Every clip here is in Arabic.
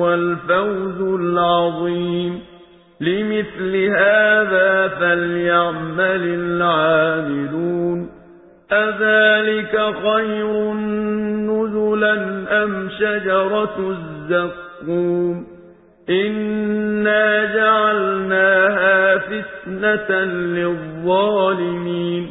لهو الفوز العظيم. لمثل هذا فليعمل العاملون. أذلك خير نزلا أم شجرة الزقوم؟ إنا جعلناها فتنة للظالمين.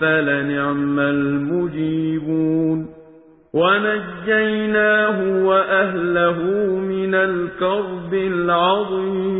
فلنعم المجيبون. ونجيناه وأهله من الكرب العظيم.